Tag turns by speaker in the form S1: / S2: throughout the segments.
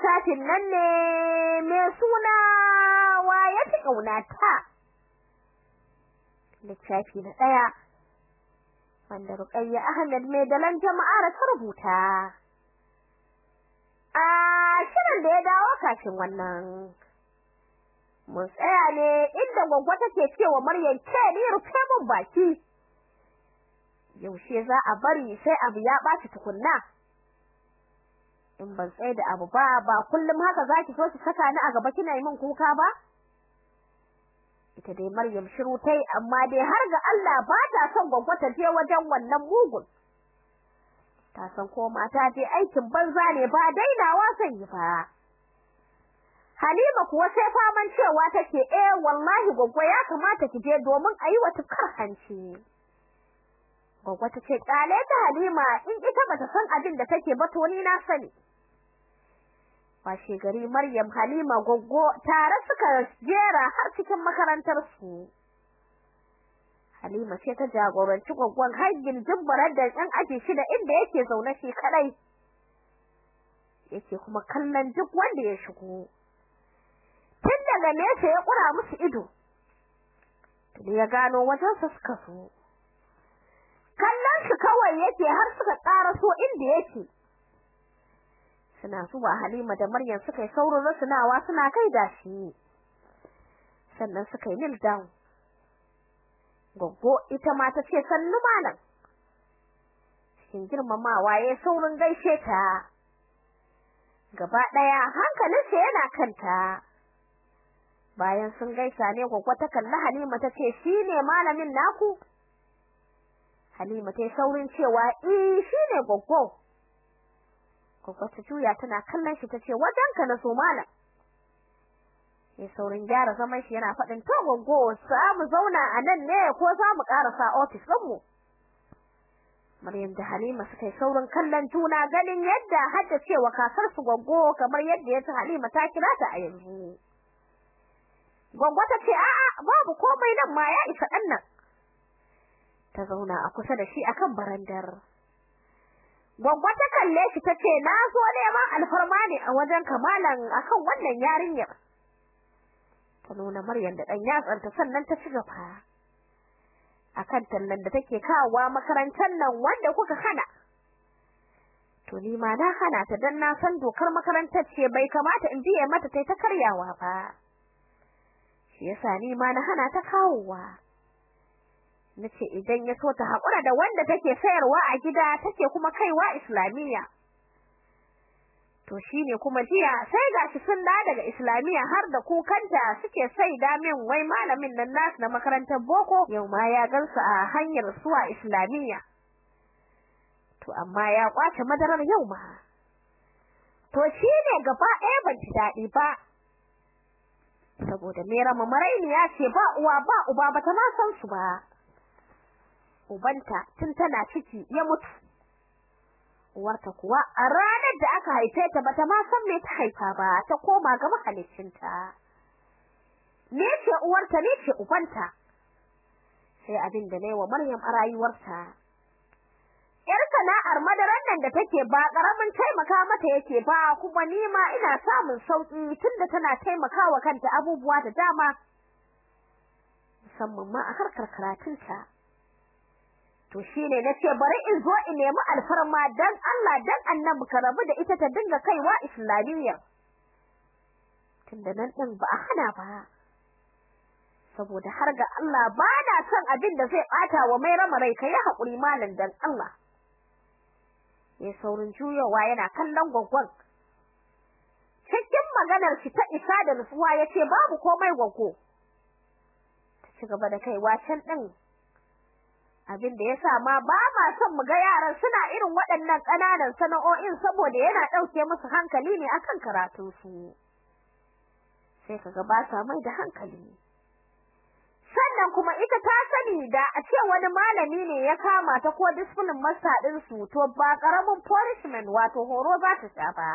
S1: littafin nan ne mai suna wa ya fi ƙaunata? Littafi na ɗaya wanda Ruqayya Ahmad mai dalan jama'ar ta rubuta. A shirin da ya dawo kafin wannan mun tsaya ne inda gwaggwa take cewa Maryam ke ni rufe mun baki. Yaushe za a bari sai abu ya ɓaci tukunna? In ban tsaye da abu ba ba kullum haka zaki so ki saka ni a gaba kina yi min kuka ba ita dai Maryam shiru tai amma dai har ga Allah ba ta son ta je wajen wannan mugun ta san ko mata je aikin banza ne ba dainawa san yi ba Halima kuwa sai faman cewa take eh wallahi gwaggwa ya kamata ki je domin ayi wata hanci. Gwaggwa ta ce ta Halima in ita bata san abin da take ba to ni na sani. Washe gari Maryam Halima goggo tare suka jera har cikin makarantar su. Halima ce ta jagoranci goggon haigin jubbarar da ɗan aji shida inda yake zaune shi kadai. Yake kuma kallon duk wanda ya shigo. Tun daga nesa ya kura musu ido. Tun ya gano wajen su suka so. Kallon shi kawai yake har suka ƙara so inda yake. Suna zuwa Halima da Maryam suka yi saurin rasunawa suna kai da shi. Sannan suka yi kneel down. Goggo ita ma ta ce sannu malam. Cikin girmamawa yayin saurin gaishe ta. Gaba ɗaya hankalinsa yana kanta. Bayan sun gaisa ne goggo ta kalli Halima ta ce shine malamin naku? Halima ta yi saurin cewa eh shine goggo. Goggo ta juya tana kallon shi tace wajenka na so malam. Saurin gyara zaman shi yana faɗin to goggo za mu zauna a nan ne ko za mu office din mu. Maryam da Halima suka yi saurin kallon juna ganin yadda hadda cewa ƙasar su goggo kamar yadda ya Halima ta kira ta a yanzu. Goggo ta ce a'a babu komai nan ma ya isa ɗan nan. Ta zauna a kusa da shi akan barandar. Gwaggwa ta kalle shi tace na zo neman alfarma ne a wajen kamalan akan wannan yarinyar. Ta nuna Maryam da dan yatsanta sannan ta ci gaba. Akan tallan da take kawowa makarantar nan wanda kuka hana. To ni ma na hana ta dan na san dokar makarantar ce bai kamata in biye mata tai ta karyawa ba. Shi yasa ni ma na hana ta kawowa. Nace idan ya so ta hakura da wanda take sayarwa a gida take kuma kaiwa islamiyya. To shine kuma jiya sai gashi sun da daga islamiyya har da kukanta suke sai da min wai malamin nan nasu na makarantar boko yau ma ya gansu a hanyar suwa islamiyya. To amma ya ƙwace madarar yau ma. To shine gaba ɗaya ban ji daɗi ba. Saboda mera marainiya ce ba uwa ba uba bata ma san su ba. Ubanta tun tana ciki ya mutu. Uwarta kuwa a ranar da aka haife ta bata ma san me ta haifa ba ta koma ga mahaliccinta. Ne ce uwarta ne ce ubanta? Sai abin da na yi wa Maryam a rayuwarta. Yar sana'ar madaran nan da take ba ƙaramin taimaka mata yake ba kuma ni ma ina samun sauƙi tunda tana taimakawa kanta abubuwa da dama. Musamman ma a harkar karatunta. To shine nace bari in zo in nemi alfarma dan Allah dan Annabi ka rabu da ita ta dinga kaiwa islamiyya. Tunda nan din ba hana ba. Saboda har ga Allah ba na son abin da zai bata wa mai ramarai kai haƙuri malam dan Allah. Ya saurin juyowa yana kallon gwaggwan. Cikin maganar shi ta isa da nutsuwa ya ce babu komai gwaggo ta ci gaba da kaiwa can din. Abin da yasa ma ba ma son mu ga yaran suna irin waɗannan ƙananan sana'o'in saboda yana ɗauke musu hankali ne akan karatun su sai kaga ba sa mai da hankali. Sannan kuma ita ta sani da a ce wani malami ne ya kama ta ko discipline master din su to ba ƙaramin punishment wato horo za ta sha ba.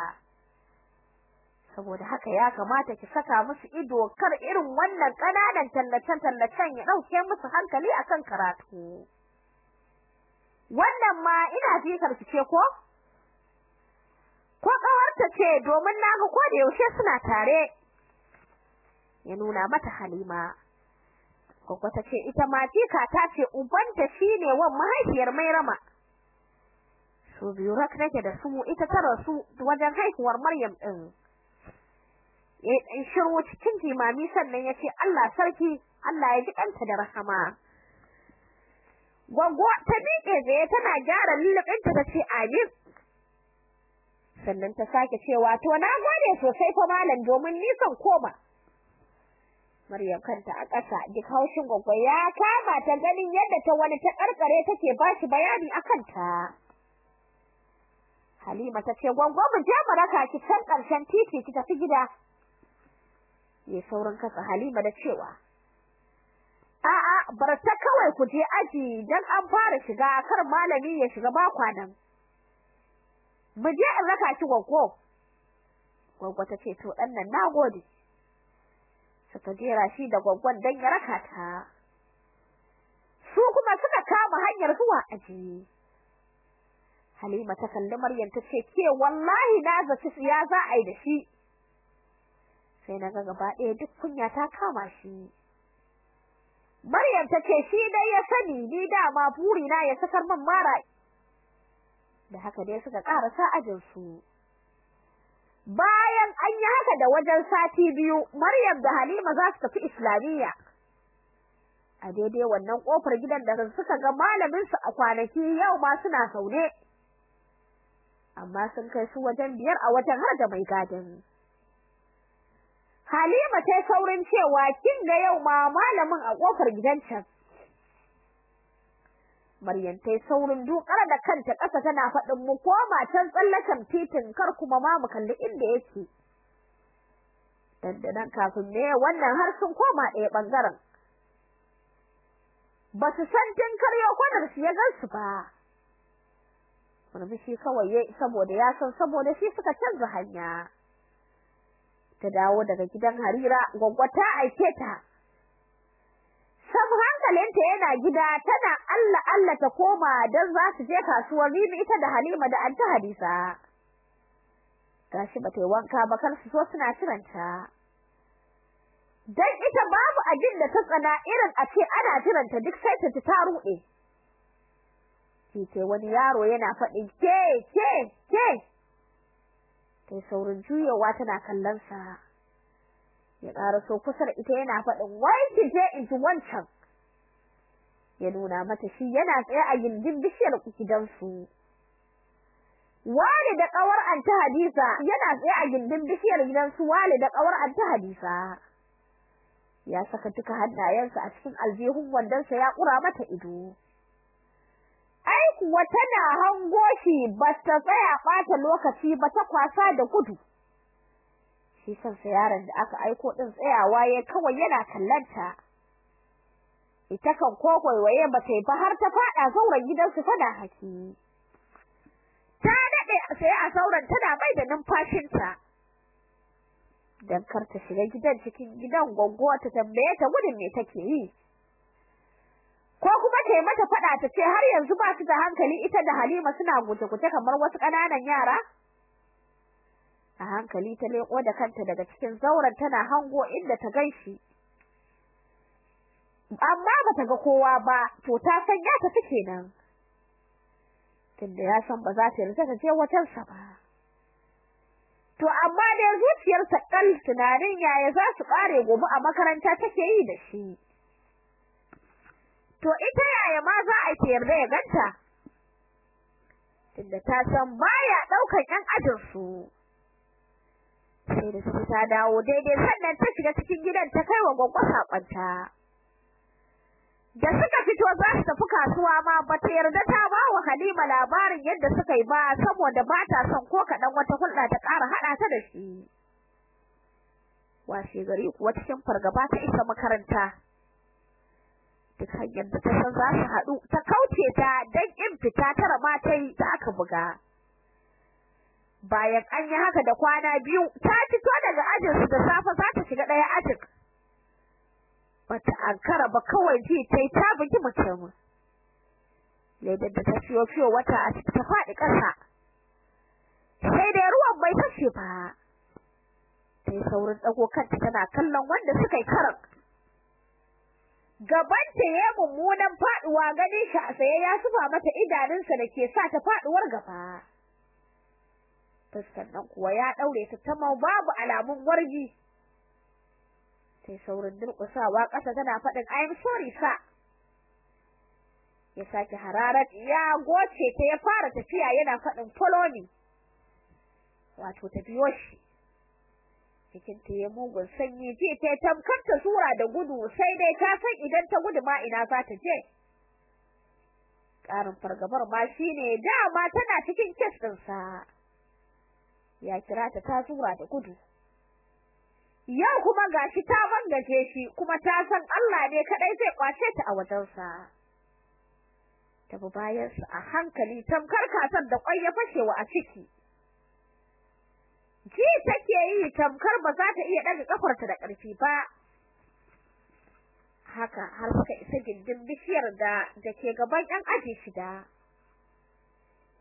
S1: Saboda haka ya kamata ki saka musu ido kar irin wannan ƙananan tallacen tallacen ya ɗauke musu hankali akan karatu. Wannan ma ina jikar ki ce ko? Ce domin na ga ko da yaushe suna tare. Ya nuna mata Halima. Gwaggo ta ce ita ma tika ta ce ubanta shine wan mahaifiyar Mairama. Su biyu rak nake da su ita ta rasu wajen haihuwar Maryam din ya dan shiru cikin jimami sannan ya ce Allah sarki Allah ya ji kanta da rahama. Gwaggo ta miƙe tsaye tana gyara lullubinta ta ce amin sannan ta sake cewa to na gode sosai fa malam domin ni son koma. Maryam kanta a ƙasa duk haushin gwaggo ya kama ta ganin yadda ta wani ta karkare take bashi bayani akan ta Halima ta ce gwaggo mu je mu raka ki can ƙarshen titi ki tafi gida. Ya saurin kasa Halima da cewa a'a bar ta kawai ku je aji dan an fara shiga kar malami ya shiga ba kwanan. Mu je in raka ki gwaggo. Gwaggo ta ce to dan nan nagode suka jera shi da gwaggon dan ya raka ta. Su kuma suka kama hanyar zuwa aji. Halima ta kalli Maryam ta ce ke wallahi na zaci ya za a yi da shi? Sai na ga gaba ɗaya duk kunya ta kama shi. Maryam ta ce shi dai ya sani ni dama burina ya sakar min mara da haka dai suka ƙarasa ajin su bayan an yi haka da wajen sati biyu Maryam da Halima za su tafi Islamiyya. A daidai wannan ƙofar gidan da suka ga malamin su a kwanaki yau ma suna saune amma sun kai su wajen biyar a wajen har da mai gadin. Halima ta saurin cewa kin ga yau ma malamin a ƙofar gidan can? Maryam ta saurin dukar da kanta ƙasa tana faɗin mu koma can tsallakan titin kar kuma ma mu kalli inda yake. Dandanan kafin ne wannan har sun koma ɗaya ɓangaren ba su san tun karyo kwanar shi ya gansu ba. Murmushi kawai yayi saboda ya san saboda shi suka canza hanya. Ta dawo daga gidan Harira gwaggwa ta aike ta. Sam hankalinta yana gida tana Allah Allah ta koma dan za su je kasuwar Ribi ita da Halima da Anta Hadisa. Gashi bata yi wanka ba kar su so suna kiranta dan ita babu abin da ta tsana irin a ce ana jiranta duk sai ta ta ruɗe. Ce wani yaro yana faɗin ke ke ke kai saurin juyowa tana kallon sa ya ƙara so kusa da ita yana faɗin wai ki je in ji wancan? Ya nuna mata shi yana tsaye a gindin bishiyar gidansu. Wali da ƙawar Anta Hadisa yana tsaye a gindin bishiyar gidansu Wali da ƙawar Anta Hadisa ya saka duka hannayensa a cikin aljihun wandonsa ya ƙura mata ido. Ai kuwa tana hango shi ba ta tsaya ɓata lokaci ba ta kwasa da gudu. Shi kansa yaron da aka aiko din tsayawa ya kawai yana kallanta ita kan ko waiwaye ba ta yi ba har ta fada zauren gidansu tana haki. Ta daɗe sai a zauren tana mai da numfashinta. Dan kar ta shiga gidan cikin gidan goggo ta tambaye ta gudun me take yi. Ko kuma ta yi mata fada ta ce har yanzu ba su da hankali ita da Halima suna guje-guje kamar wasu ƙananan yara? A hankali ta leko da kanta daga cikin zauren tana hango inda ta gan shi amma bata ga kowa ba to ta san ya tafi kenan. Tunda ya san ba za ta yarda ta je wajen sa ba. To amma dai zuciyarsa kal tunanin yaya za su kare gobe a makaranta take yi da shi. To ita yaya ma za a ki yarda ya ganta? Tunda ta san baya ɗaukan yan ajin su. Sai da su ta dawo daidai sannan ta shiga cikin gidan ta kai wa gwagwa sakonta da suka fito za su tafi kasuwa ma ba ta yarda ta ba wa Halima labarin yadda suka yi ba saboda ba ta son ko kaɗan wata hulɗa ta ƙara haɗa ta da shi. Washe gari kuwa cikin fargaba ta isa makaranta. Duk hanyar da ta san za su haɗu ta kauce ta don in fita tara ma ta yi da aka buga. Bayan an yi haka da kwana biyu ta fito daga ajinsu da safe za ta shiga ɗaya ajin. Bata ankara ba kawai ji tai ta bugi mutum. Ledar da ta siyo fiyo wata a ta faɗi ƙasa. Sai dai ruwan bai fashe ba. Gaba sai saurin dago kanta tana kallon wanda suka yi karan. Gabanta ya mummunan faɗuwa ganin shi a tsaye ya sufa mata idanunsa da ke sa ta faduwar gaba. Fuskar nan kuwa ya daure ta tamau babu alamun wargi. Sai saurin durƙusawa ƙasa tana faɗin I'm sorry sir. Ya sake hararar ya goce ta ya fara tafiya yana faɗin follow me. Wato ta biyo shi. Cikin ta ya mugun sanyi ji ta tamkar ta sura da gudu sai dai ta san idan ta gudu ma ina za ta je. Ƙarin fargabar ma shine dama tana cikin kes ɗinsa. Ya kira ta ta sura da gudu. Yau kuma gashi ta bangaje shi kuma ta san Allah ne kadai zai ƙwace ta a wajensa. Ta bi bayansa a hankali tamkar kasan da kwai ya fashewa a ciki. Ji take yi tamkar ba za ta iya daga kafarta da ƙarfi ba. Haka har suka isa gindin bishiyar da dake gaban ɗan aji shida.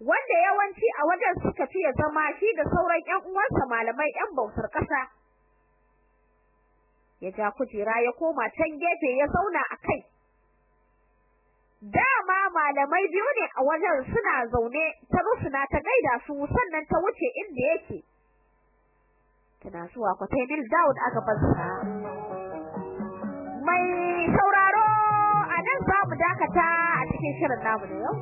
S1: Wanda yawanci a wajen suka fiye zama shi da sauran ƴan uwansa malamai ƴan bautar ƙasa. Ya ja kujera ya koma can gefe ya zauna a kai. Dama malamai biyu ne a wajen suna zaune ta rusuna ta gaida su sannan ta wuce inda yake. Tana zuwa kwatai Nil Dawud a gabansa. Mai sauraro a nan za mu dakata a cikin shirin namu da yau.